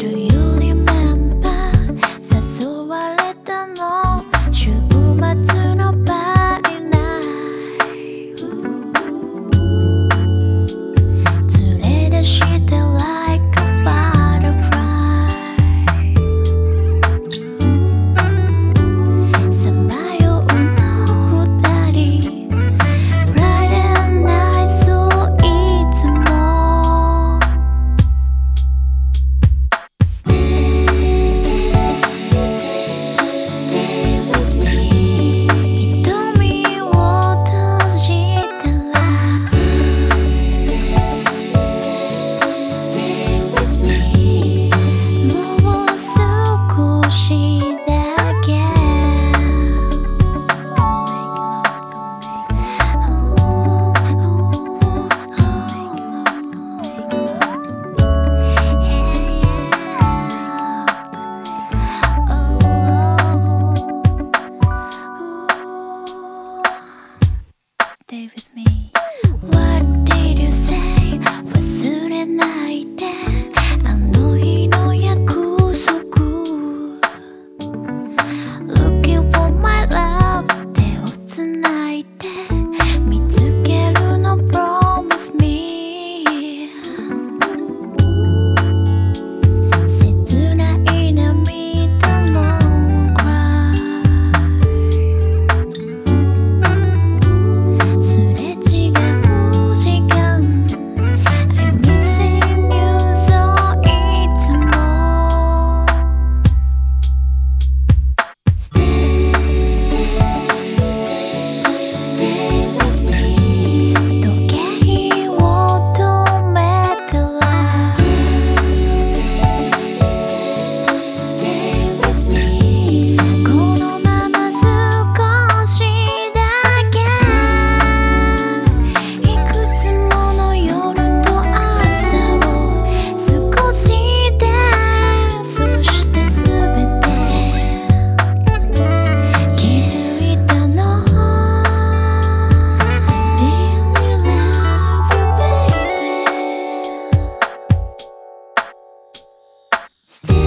Do you? Stay